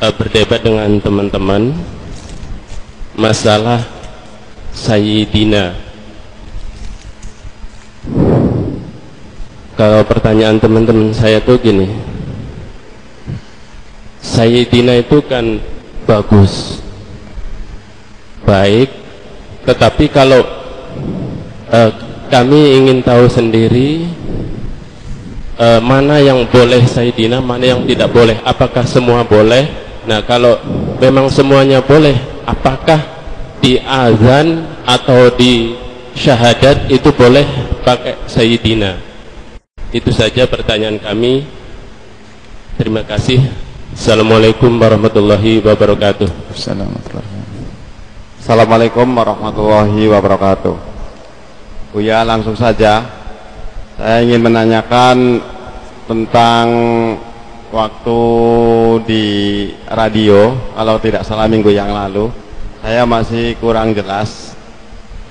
uh, berdebat dengan teman-teman. Masalah Sayyidina. Kalau pertanyaan teman-teman saya tuh gini. Sayyidina itu kan bagus. Baik. Tetapi kalau uh, kami ingin tahu sendiri uh, mana yang boleh Sayyidina mana yang tidak boleh. Apakah semua boleh nah kalau memang semuanya boleh apakah di azan atau di syahadat itu boleh pakai Sayyidina? Itu saja pertanyaan kami. Terima kasih. Assalamualaikum warahmatullahi wabarakatuh. Assalamualaikum warahmatullahi wabarakatuh. Buya langsung saja. Saya ingin menanyakan tentang waktu di radio kalau tidak salah minggu yang lalu saya masih kurang jelas.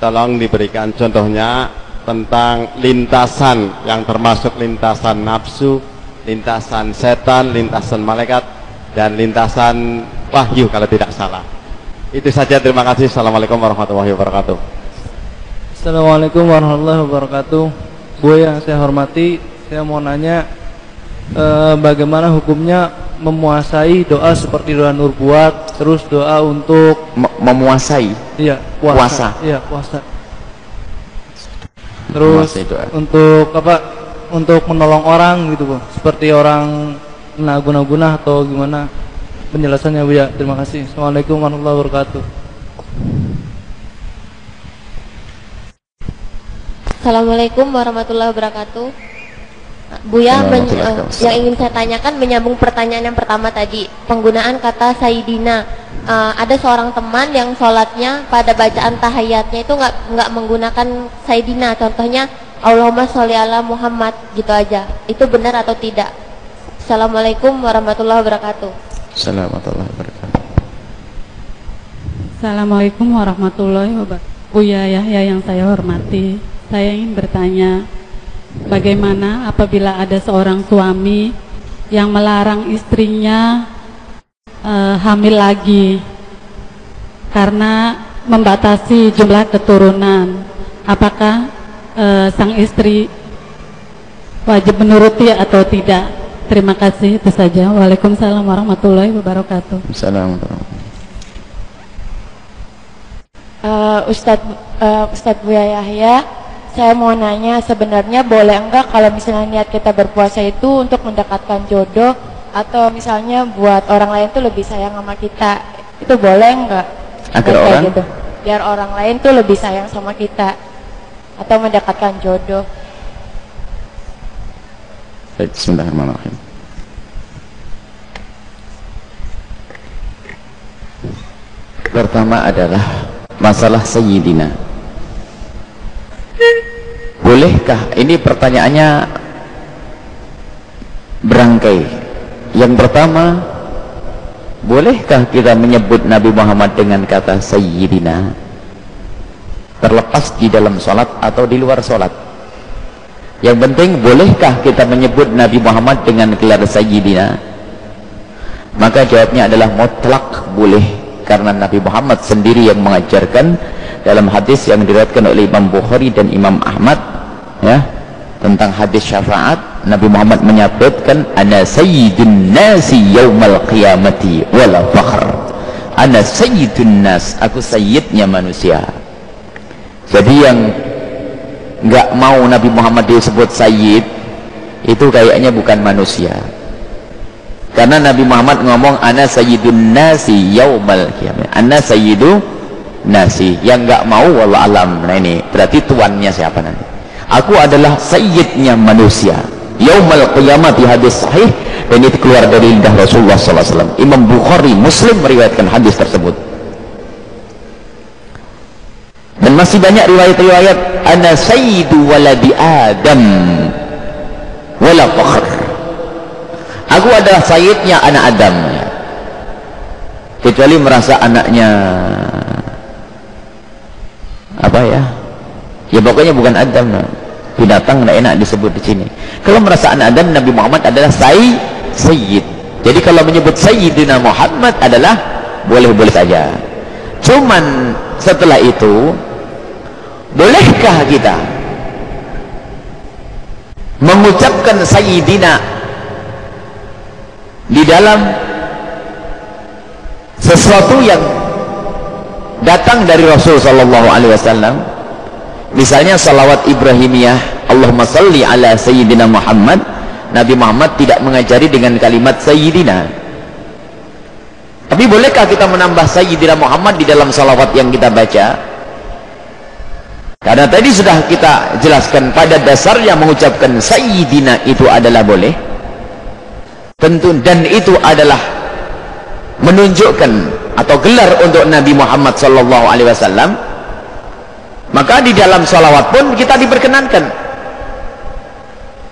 Tolong diberikan contohnya tentang lintasan yang termasuk lintasan nafsu lintasan setan, lintasan malaikat dan lintasan wahyu kalau tidak salah. Itu saja terima kasih. Assalamualaikum warahmatullahi wabarakatuh. Assalamualaikum warahmatullahi wabarakatuh. Bu yang saya hormati, saya mau nanya eh, bagaimana hukumnya memuasai doa seperti doa nur buat, terus doa untuk M memuasai. Iya, puasa. puasa. Iya, puasa. Terus untuk apa? Untuk menolong orang gitu, Bu. Seperti orang kena guna-guna atau gimana? Penjelasannya, Bu ya. Terima kasih. Assalamualaikum warahmatullahi wabarakatuh. Assalamualaikum warahmatullahi wabarakatuh. Buya, men, uh, yang ingin saya tanyakan menyambung pertanyaan yang pertama tadi, penggunaan kata Sayyidina. Uh, ada seorang teman yang sholatnya pada bacaan tahayatnya itu nggak nggak menggunakan Sayyidina. Contohnya Allahumma sholli ala Muhammad gitu aja. Itu benar atau tidak? Assalamualaikum warahmatullahi wabarakatuh. Assalamualaikum warahmatullahi wabarakatuh. Assalamualaikum warahmatullahi wabarakatuh. Buya Yahya yang saya hormati saya ingin bertanya, bagaimana apabila ada seorang suami yang melarang istrinya uh, hamil lagi karena membatasi jumlah keturunan? Apakah uh, sang istri wajib menuruti atau tidak? Terima kasih itu saja. Waalaikumsalam warahmatullahi wabarakatuh. Assalamualaikum. Uh, Ustadz uh, Ustadz Buya Yahya saya mau nanya sebenarnya boleh enggak kalau misalnya niat kita berpuasa itu untuk mendekatkan jodoh? Atau misalnya buat orang lain tuh lebih sayang sama kita? Itu boleh enggak? Agar orang? gitu. Biar orang lain tuh lebih sayang sama kita. Atau mendekatkan jodoh. Bismillahirrahmanirrahim. Pertama adalah masalah Sayyidina Bolehkah? Ini pertanyaannya berangkai. Yang pertama, bolehkah kita menyebut Nabi Muhammad dengan kata Sayyidina? Terlepas di dalam sholat atau di luar sholat. Yang penting, bolehkah kita menyebut Nabi Muhammad dengan gelar Sayyidina? Maka jawabnya adalah mutlak boleh. Karena Nabi Muhammad sendiri yang mengajarkan dalam hadis yang diriwayatkan oleh Imam Bukhari dan Imam Ahmad ya tentang hadis syafaat Nabi Muhammad menyebutkan ana sayyidun nasi yaumal qiyamati wala fakhr. Ana sayyidun nas aku sayyidnya manusia. Jadi yang enggak mau Nabi Muhammad disebut sayyid itu kayaknya bukan manusia. Karena Nabi Muhammad ngomong ana sayyidun nasi yaumal qiyamah ana sayyidu nasi. Yang enggak mau wallah alam. Nah ini berarti tuannya siapa nanti aku adalah sayyidnya manusia. Yaumal qiyamah di hadis sahih dan itu keluar dari lidah Rasulullah SAW Imam Bukhari Muslim meriwayatkan hadis tersebut. Dan masih banyak riwayat-riwayat ana sayyidu waladi adam wala fakhr. Aku adalah sayyidnya anak Adam. Kecuali merasa anaknya apa ya pokoknya bukan Adam binatang tidak enak disebut di sini. Kalau merasa anak Adam Nabi Muhammad adalah Sayyid Sayyid. Jadi kalau menyebut Sayyidina Muhammad adalah boleh-boleh saja. Cuman setelah itu bolehkah kita mengucapkan Sayyidina di dalam sesuatu yang datang dari Rasul sallallahu alaihi wasallam misalnya salawat Ibrahimiyah Allahumma salli ala sayyidina Muhammad Nabi Muhammad tidak mengajari dengan kalimat sayyidina. Tapi bolehkah kita menambah sayyidina Muhammad di dalam salawat yang kita baca? Karena tadi sudah kita jelaskan pada dasarnya mengucapkan sayyidina itu adalah boleh. Tentu dan itu adalah menunjukkan atau gelar untuk Nabi Muhammad sallallahu alaihi wasallam maka di dalam salawat pun kita diperkenankan.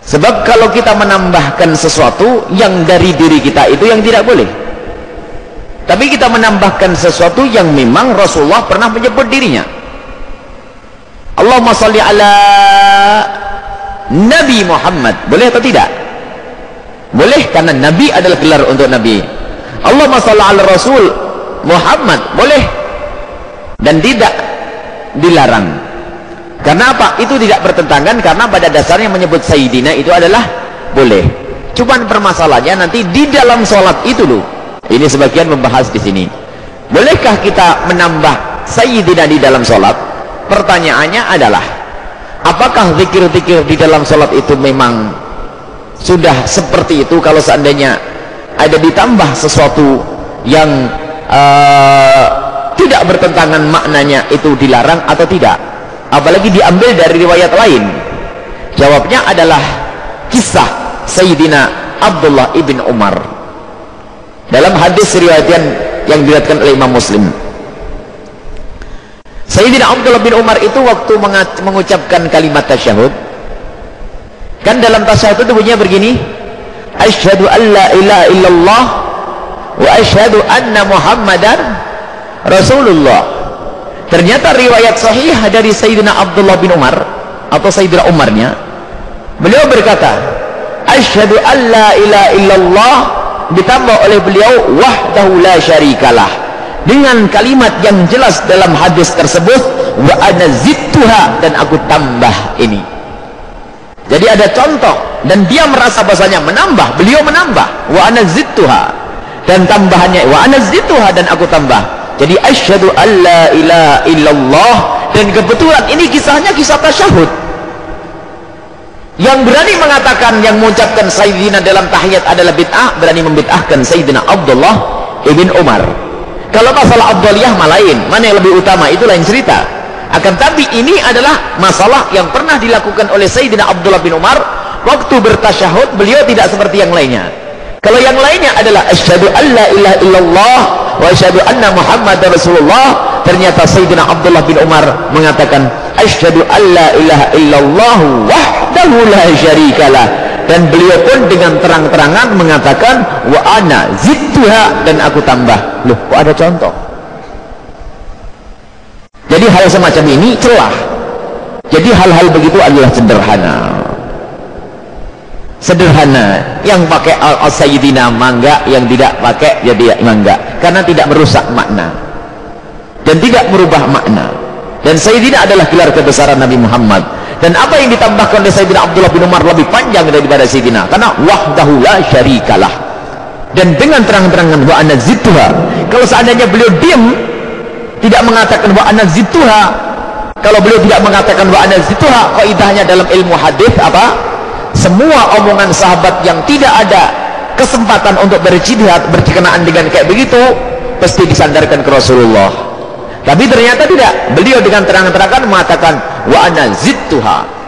Sebab kalau kita menambahkan sesuatu yang dari diri kita itu yang tidak boleh. Tapi kita menambahkan sesuatu yang memang Rasulullah pernah menyebut dirinya. Allahumma salli ala Nabi Muhammad. Boleh atau tidak? Boleh karena Nabi adalah gelar untuk Nabi. Allahumma salli ala Rasul Muhammad. Boleh. Dan tidak dilarang. Karena apa? itu tidak bertentangan karena pada dasarnya menyebut Sayyidina itu adalah boleh. Cuman permasalahannya nanti di dalam sholat itu loh. Ini sebagian membahas di sini. Bolehkah kita menambah Sayyidina di dalam sholat? Pertanyaannya adalah apakah zikir-zikir di dalam sholat itu memang sudah seperti itu kalau seandainya ada ditambah sesuatu yang uh, tidak bertentangan maknanya itu dilarang atau tidak. Apalagi diambil dari riwayat lain. Jawabnya adalah kisah Sayyidina Abdullah ibn Umar. Dalam hadis riwayat yang diriwayatkan oleh Imam Muslim. Sayyidina Abdullah bin Umar itu waktu mengucapkan kalimat tasyahud kan dalam tasyahud itu bunyinya begini asyhadu an la ilaha illallah wa asyhadu anna muhammadan rasulullah. Ternyata riwayat sahih dari Sayyidina Abdullah bin Umar atau Sayyidina Umarnya. Beliau berkata asyhadu an la ilaha illallah ditambah oleh beliau wahdahu la syarikalah. Dengan kalimat yang jelas dalam hadis tersebut wa ana zittuha dan aku tambah ini. Jadi ada contoh dan dia merasa bahasanya menambah beliau menambah wa ana zittuha dan tambahannya wa ana zittuha dan aku tambah jadi asyhadu alla ilaha illallah. Dan kebetulan ini kisahnya kisah tasyahud. Yang berani mengatakan yang mengucapkan Sayyidina dalam tahiyat adalah bid'ah berani membid'ahkan Sayyidina Abdullah ibn Umar. Kalau masalah Abdullah malain mana yang lebih utama? Itu lain cerita. Akan tapi ini adalah masalah yang pernah dilakukan oleh Sayyidina Abdullah bin Umar waktu bertasyahud beliau tidak seperti yang lainnya. Kalau yang lainnya adalah asyhadu alla ilaha illallah wa asyhadu anna muhammadar rasulullah. Ternyata Sayyidina Abdullah bin Umar mengatakan asyhadu alla ilaha illallah wahdahu la syarikalah. Dan beliau pun dengan terang-terangan mengatakan wa ana zittuha. Dan aku tambah loh kok ada contoh? Jadi hal semacam ini celah. Jadi hal-hal begitu adalah sederhana sederhana. Yang pakai al-sayyidina mangga yang tidak pakai jadi mangga. Karena tidak merusak makna. Dan tidak merubah makna. Dan sayyidina adalah gelar kebesaran Nabi Muhammad. Dan apa yang ditambahkan oleh Sayyidina Abdullah bin Umar lebih panjang daripada Sayyidina? Karena wahdahu la syarikalah. Dan dengan terang-terangan wa ana zituha kalau seandainya beliau diam tidak mengatakan wa ana zituha kalau beliau tidak mengatakan wa ana zituha kaidahnya dalam ilmu hadis apa semua omongan sahabat yang tidak ada kesempatan untuk berjihad berkenaan dengan kayak begitu pasti disandarkan ke Rasulullah. Tapi ternyata tidak. Beliau dengan terang-terangan mengatakan wa ana zituha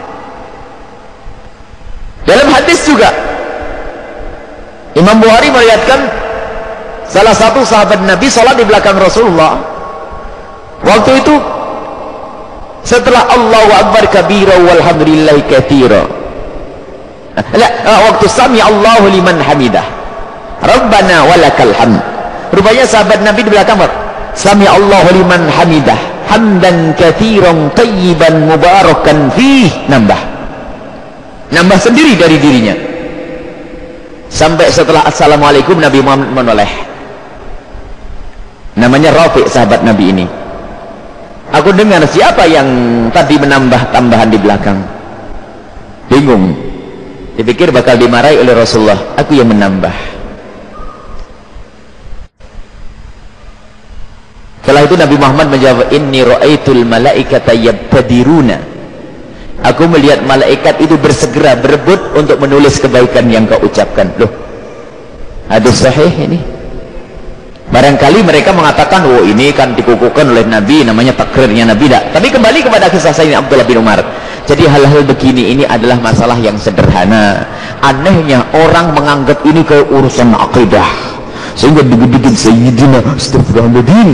dalam hadis juga Imam Bukhari melihatkan salah satu sahabat Nabi salat di belakang Rasulullah. Waktu itu setelah Allahu Akbar kabira walhamdulillahi kathira la, uh, waktu sami Allahu liman hamidah. Rabbana walakal hamd. Rupanya sahabat Nabi di belakang sami Allahu liman hamidah. Hamdan kathiran tayyiban mubarakan fih. Nambah. Nambah sendiri dari dirinya. Sampai setelah assalamualaikum Nabi Muhammad menoleh. Namanya Rafiq sahabat Nabi ini. Aku dengar siapa yang tadi menambah tambahan di belakang? Bingung dipikir bakal dimarahi oleh Rasulullah aku yang menambah setelah itu Nabi Muhammad menjawab inni ra'aitul malaikata yabtadiruna Aku melihat malaikat itu bersegera berebut untuk menulis kebaikan yang kau ucapkan. Loh, hadis sahih ini. Barangkali mereka mengatakan, oh ini kan dikukuhkan oleh Nabi, namanya takrirnya Nabi. Tak. Tapi kembali kepada kisah saya Abdullah bin Umar. Jadi hal-hal begini ini adalah masalah yang sederhana. Anehnya orang menganggap ini ke urusan akidah. Sehingga dikit-dikit Sayyidina Astagfirullahaladzim.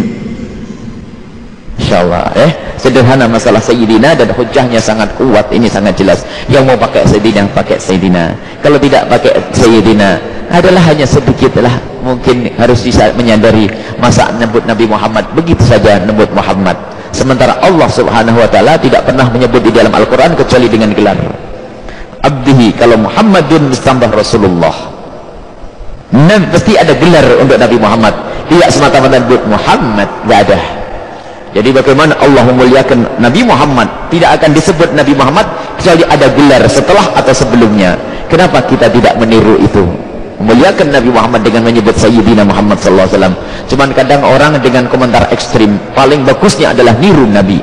Insyaallah eh sederhana masalah Sayyidina dan hujahnya sangat kuat ini sangat jelas. Yang mau pakai Sayyidina pakai Sayyidina. Kalau tidak pakai Sayyidina adalah hanya sedikit lah. Mungkin harus bisa menyadari masa menyebut Nabi Muhammad. Begitu saja menyebut Muhammad sementara Allah subhanahu wa ta'ala tidak pernah menyebut di dalam Al-Quran kecuali dengan gelar abdihi kalau Muhammadun mustambah Rasulullah. Nah, pasti ada gelar untuk Nabi Muhammad. Tidak semata-mata menyebut Muhammad tidak ada. Jadi bagaimana Allah memuliakan Nabi Muhammad? Tidak akan disebut Nabi Muhammad kecuali ada gelar setelah atau sebelumnya. Kenapa kita tidak meniru itu memuliakan Nabi Muhammad dengan menyebut Sayyidina Muhammad sallallahu alaihi wasallam. Cuman kadang orang dengan komentar ekstrim paling bagusnya adalah niru Nabi.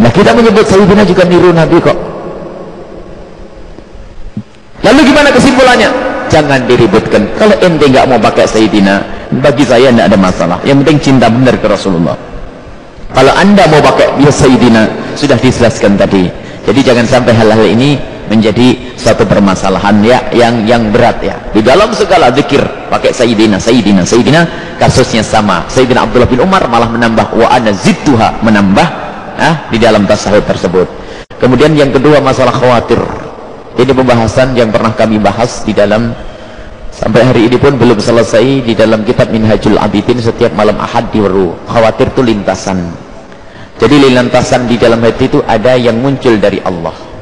Nah kita menyebut Sayyidina juga niru Nabi kok. Lalu gimana kesimpulannya? Jangan diributkan. Kalau ente nggak mau pakai Sayyidina bagi saya tidak ada masalah. Yang penting cinta benar ke Rasulullah. Kalau anda mau pakai ya Sayyidina sudah dijelaskan tadi. Jadi jangan sampai hal-hal ini menjadi satu permasalahan ya yang yang berat ya. Di dalam segala zikir pakai Sayyidina Sayyidina Sayyidina kasusnya sama. Sayyidina Abdullah bin Umar malah menambah wa ana menambah ah, di dalam tasawuf tersebut. Kemudian yang kedua masalah khawatir. Ini pembahasan yang pernah kami bahas di dalam sampai hari ini pun belum selesai di dalam kitab Minhajul Abidin setiap malam ahad diwaru khawatir itu lintasan. Jadi lintasan di dalam hati itu ada yang muncul dari Allah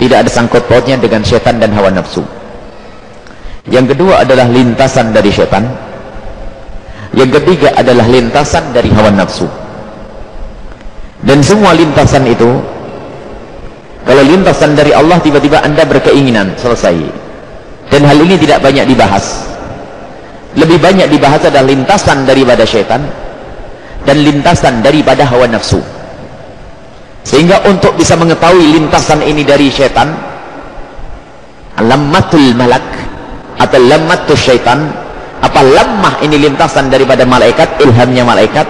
tidak ada sangkut pautnya dengan setan dan hawa nafsu. Yang kedua adalah lintasan dari setan. Yang ketiga adalah lintasan dari hawa nafsu. Dan semua lintasan itu kalau lintasan dari Allah tiba-tiba anda berkeinginan selesai. Dan hal ini tidak banyak dibahas. Lebih banyak dibahas adalah lintasan daripada syaitan dan lintasan daripada hawa nafsu sehingga untuk bisa mengetahui lintasan ini dari syaitan lammatul malak atau lammatul syaitan apa lamah ini lintasan daripada malaikat ilhamnya malaikat?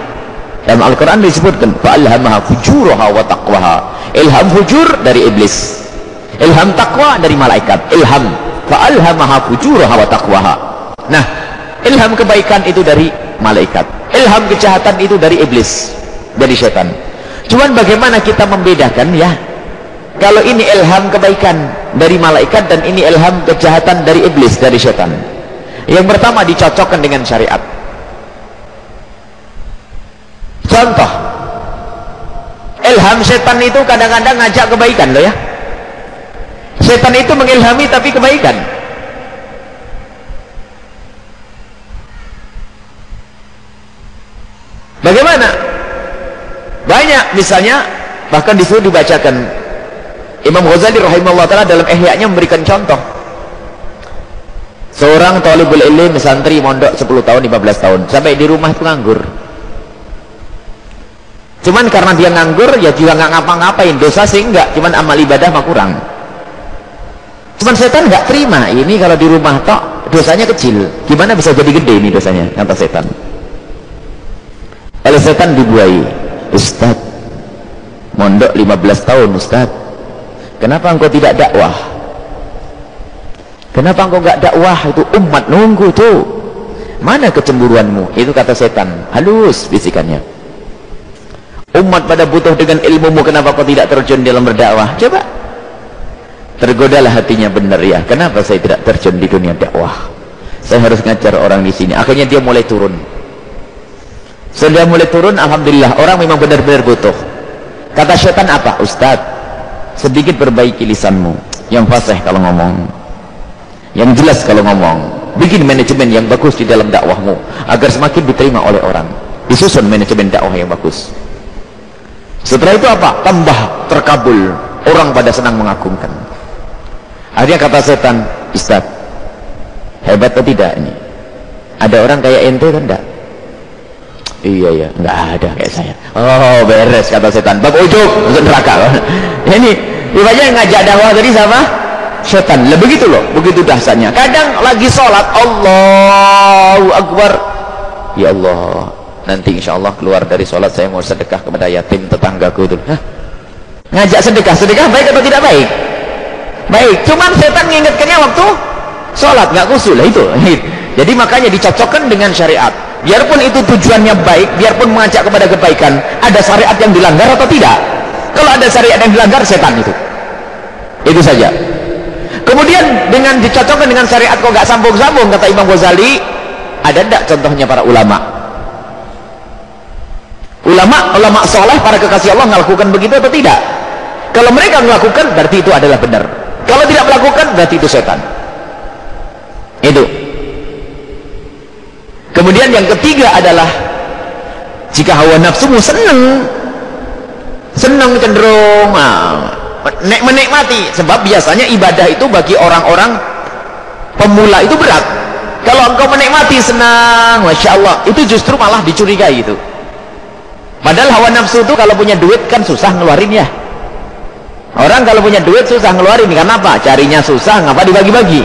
Dalam Al-Quran disebutkan fa'alhamaha fujuraha wa taqwaha. Ilham fujur dari iblis. Ilham taqwa dari malaikat. Ilham fa'alhamaha fujuraha wa taqwaha. Nah ilham kebaikan itu dari malaikat. Ilham kejahatan itu dari iblis dari setan cuman bagaimana kita membedakan ya? Kalau ini ilham kebaikan dari malaikat dan ini ilham kejahatan dari iblis dari setan. Yang pertama dicocokkan dengan syariat. Contoh. Ilham setan itu kadang-kadang ngajak kebaikan loh ya. Setan itu mengilhami tapi kebaikan. Bagaimana misalnya bahkan disuruh dibacakan Imam Ghazali rahimahullah ta'ala dalam ihya memberikan contoh seorang talibul ilmi santri mondok 10 tahun 15 tahun sampai di rumah itu nganggur cuman karena dia nganggur ya juga nggak ngapa-ngapain dosa sih enggak cuman amal ibadah mah kurang Cuman setan nggak terima. Ini kalau di rumah tok dosanya kecil. Gimana bisa jadi gede ini dosanya? Kata setan. Oleh setan dibuai. Ustaz, mondok 15 tahun Ustaz. Kenapa engkau tidak dakwah? Kenapa engkau nggak dakwah? Itu umat nunggu tuh. Mana kecemburuanmu? Itu kata setan. Halus bisikannya. Umat pada butuh dengan ilmumu, kenapa kau tidak terjun dalam berdakwah? Coba tergodalah hatinya benar ya kenapa saya tidak terjun di dunia dakwah saya harus ngajar orang di sini akhirnya dia mulai turun sudah mulai turun Alhamdulillah orang memang benar-benar butuh kata syaitan apa? Ustaz sedikit perbaiki lisanmu. Yang fasih kalau ngomong. Yang jelas kalau ngomong. Bikin manajemen yang bagus di dalam dakwahmu agar semakin diterima oleh orang. Disusun manajemen dakwah yang bagus. Setelah itu apa? tambah terkabul. Orang pada senang mengagumkan akhirnya kata setan Ustaz hebat atau tidak ini? Ada orang kayak ente kan enggak iya iya. Enggak ada kayak saya. Oh beres kata setan. Bab ujuk masuk neraka. Ini rupanya ngajak dakwah tadi sama setan. Lah begitu loh. Begitu dahsyatnya. Kadang lagi sholat Allahu Akbar. Ya Allah. Nanti insya Allah keluar dari sholat saya mau sedekah kepada yatim tetanggaku itu. Hah? ngajak sedekah. Sedekah baik atau tidak baik? Baik. Cuman setan mengingatkannya waktu sholat. Nggak kusul lah itu. Jadi makanya dicocokkan dengan syariat biarpun itu tujuannya baik biarpun mengajak kepada kebaikan ada syariat yang dilanggar atau tidak? Kalau ada syariat yang dilanggar setan itu. Itu saja. Kemudian dengan dicocokkan dengan syariat kok gak sambung-sambung kata Imam Ghazali ada tidak contohnya para ulama? Ulama ulama soleh para kekasih Allah melakukan begitu atau tidak? Kalau mereka melakukan berarti itu adalah benar. Kalau tidak melakukan berarti itu setan. Itu kemudian yang ketiga adalah jika hawa nafsumu senang senang cenderung nah, menikmati. Sebab biasanya ibadah itu bagi orang-orang pemula itu berat. Kalau engkau menikmati senang Masya Allah itu justru malah dicurigai itu. Padahal hawa nafsu itu kalau punya duit kan susah ngeluarin ya. Orang kalau punya duit susah ngeluarin karena apa? carinya susah ngapa dibagi-bagi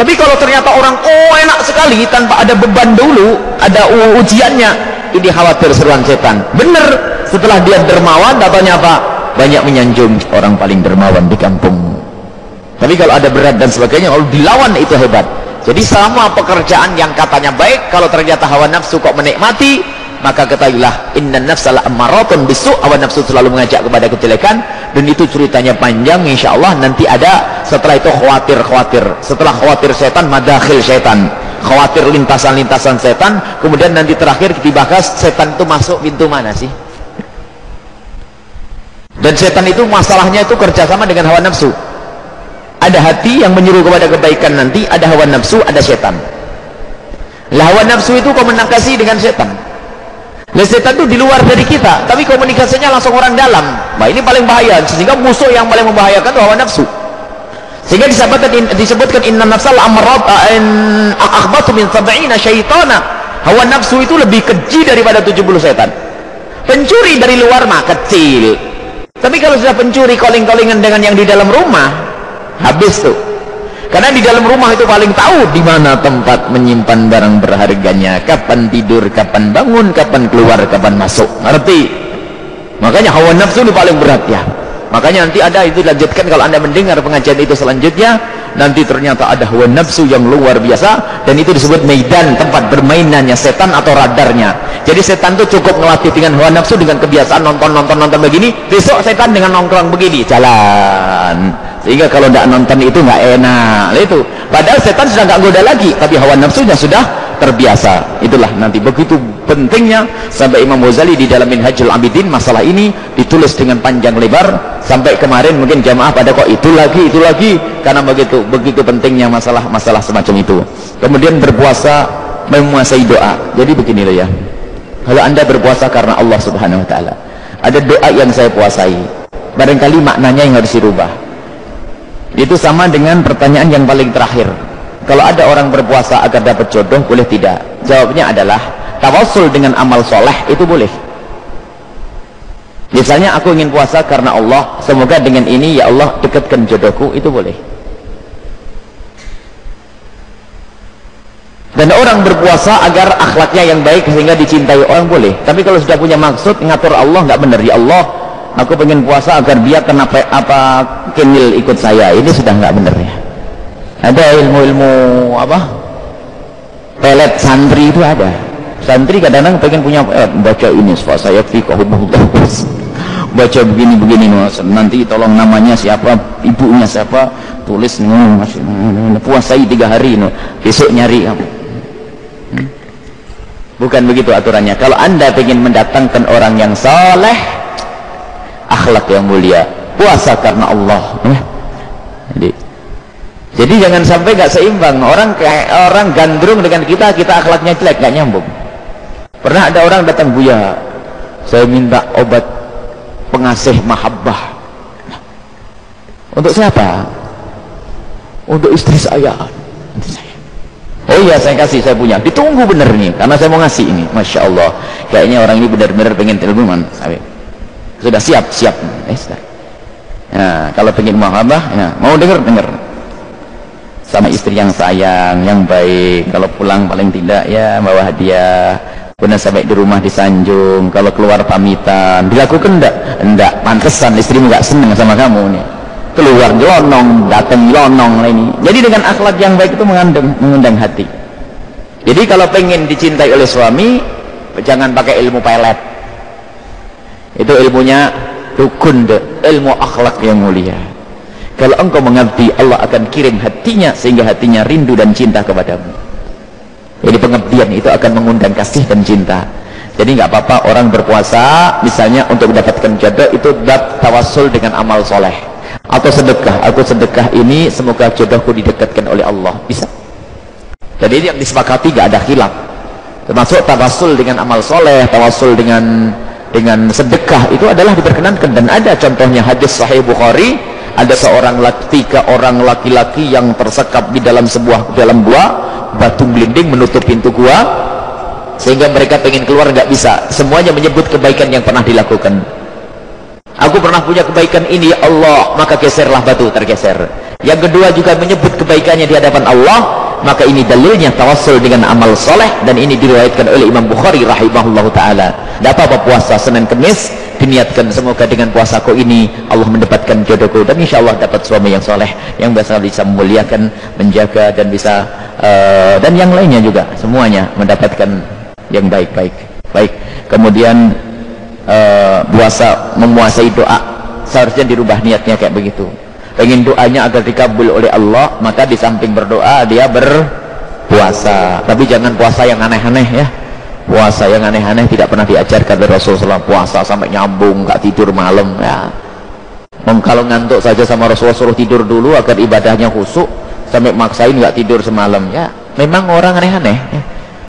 tapi kalau ternyata orang oh enak sekali tanpa ada beban dulu ada ujiannya ini khawatir seruan setan. Bener setelah dia dermawan datanya apa? banyak menyanjung orang paling dermawan di kampung. Tapi kalau ada berat dan sebagainya kalau dilawan itu hebat. Jadi sama pekerjaan yang katanya baik kalau ternyata hawa nafsu kok menikmati maka ketahuilah inna nafsala ammaratun bisu hawa nafsu selalu mengajak kepada kejelekan. Dan itu ceritanya panjang insya Allah nanti ada setelah itu khawatir-khawatir. Setelah khawatir setan madakhil setan. Khawatir lintasan-lintasan setan. Kemudian nanti terakhir dibahas setan itu masuk pintu mana sih? Dan setan itu masalahnya itu kerjasama dengan hawa nafsu. Ada hati yang menyuruh kepada kebaikan nanti ada hawa nafsu ada setan. Lah hawa nafsu itu komunikasi dengan setan lah setan itu di luar dari kita tapi komunikasinya langsung orang dalam. Nah ini paling bahaya. Sehingga musuh yang paling membahayakan itu hawa nafsu. Sehingga disebutkan disebutkan inna nafsal amrat akhbatu min sab'ina syaitana. Hawa nafsu itu lebih keji daripada 70 setan. Pencuri dari luar mah kecil. Tapi kalau sudah pencuri calling-callingan dengan yang di dalam rumah, habis tuh. Karena di dalam rumah itu paling tahu di mana tempat menyimpan barang berharganya, kapan tidur, kapan bangun, kapan keluar, kapan masuk. Ngerti? Makanya hawa nafsu itu paling berat ya. Makanya nanti ada itu lanjutkan kalau Anda mendengar pengajian itu selanjutnya, nanti ternyata ada hawa nafsu yang luar biasa dan itu disebut medan tempat bermainannya setan atau radarnya jadi setan itu cukup ngelatih dengan hawa nafsu dengan kebiasaan nonton-nonton-nonton begini besok setan dengan nongkrong begini jalan sehingga kalau tidak nonton itu nggak enak. Itu. Padahal setan sudah nggak goda lagi tapi hawa nafsunya sudah terbiasa. Itulah nanti begitu pentingnya sampai Imam Ghazali di dalam Minhajul Abidin masalah ini ditulis dengan panjang lebar. Sampai kemarin mungkin jamaah pada kok itu lagi itu lagi. Karena begitu begitu pentingnya masalah-masalah semacam itu. Kemudian berpuasa memuasai doa. Jadi begini loh ya. Kalau anda berpuasa karena Allah subhanahu wa ta'ala ada doa yang saya puasai. Barangkali maknanya yang harus dirubah itu sama dengan pertanyaan yang paling terakhir. Kalau ada orang berpuasa agar dapat jodoh boleh tidak? Jawabnya adalah tawasul dengan amal soleh itu boleh. Misalnya aku ingin puasa karena Allah semoga dengan ini ya Allah dekatkan jodohku itu boleh. Dan orang berpuasa agar akhlaknya yang baik sehingga dicintai orang boleh. Tapi kalau sudah punya maksud ngatur Allah nggak benar ya Allah aku pengen puasa agar dia kena apa kenil ikut saya. Ini sudah nggak benar ya. Ada ilmu-ilmu apa? Pelet santri itu ada. Santri kadang-kadang pengen punya eh, baca ini saya fikahumullah baca begini-begini nanti tolong namanya siapa ibunya siapa tulis puasai tiga hari besok nyari kamu. Hmm? bukan begitu aturannya. Kalau anda ingin mendatangkan orang yang saleh akhlak yang mulia. Puasa karena Allah ya. jadi jadi jangan sampai nggak seimbang. Orang kayak orang gandrung dengan kita kita akhlaknya jelek nggak nyambung. Pernah ada orang datang buya saya minta obat pengasih mahabbah. Untuk siapa? Untuk istri saya. Oh iya saya kasih saya punya. Ditunggu bener nih karena saya mau ngasih ini. Masya Allah. Kayaknya orang ini benar-benar pengen ilmu man sudah siap siap eh, ya, kalau pengen mahabbah ya, mau dengar dengar sama istri yang sayang, yang baik. Kalau pulang paling tidak ya bawa hadiah. Kemudian sampai di rumah disanjung. Kalau keluar pamitan, dilakukan enggak? Enggak. Pantesan istrimu enggak senang sama kamu nih. Keluar lonong, datang lonong ini. Jadi dengan akhlak yang baik itu mengandung, mengundang hati. Jadi kalau pengen dicintai oleh suami, jangan pakai ilmu pelet. Itu ilmunya dukun deh, ilmu akhlak yang mulia. Kalau engkau mengabdi, Allah akan kirim hatinya sehingga hatinya rindu dan cinta kepadamu. Jadi pengabdian itu akan mengundang kasih dan cinta. Jadi nggak apa-apa orang berpuasa misalnya untuk mendapatkan jodoh itu bab tawasul dengan amal soleh atau sedekah. Aku sedekah ini semoga jodohku didekatkan oleh Allah. Bisa. Jadi yang disepakati nggak ada khilaf. Termasuk tawasul dengan amal soleh, tawasul dengan dengan sedekah itu adalah diperkenankan. Dan ada contohnya hadis Sahih Bukhari ada seorang tiga orang laki-laki yang tersekap di dalam sebuah dalam gua batu gelinding menutup pintu gua sehingga mereka pengen keluar nggak bisa. Semuanya menyebut kebaikan yang pernah dilakukan. Aku pernah punya kebaikan ini ya Allah maka geserlah batu tergeser. Yang kedua juga menyebut kebaikannya di hadapan Allah maka ini dalilnya tawassul dengan amal soleh dan ini diriwayatkan oleh Imam Bukhari rahimahullah ta'ala. Tidak apa-apa puasa Senin Kemis diniatkan semoga dengan puasaku ini Allah mendapatkan jodohku dan insya Allah dapat suami yang soleh yang bisa bisa memuliakan menjaga dan bisa uh, dan yang lainnya juga semuanya mendapatkan yang baik-baik. Baik kemudian uh, puasa memuasai doa. Seharusnya dirubah niatnya kayak begitu pengen doanya agar dikabul oleh Allah maka di samping berdoa dia berpuasa. Tapi jangan puasa yang aneh-aneh ya. Puasa yang aneh-aneh tidak pernah diajarkan oleh Rasulullah puasa sampai nyambung gak tidur malam ya. Kalau ngantuk saja sama Rasulullah suruh tidur dulu agar ibadahnya khusuk sampai maksain gak tidur semalam ya. Memang orang aneh-aneh ya.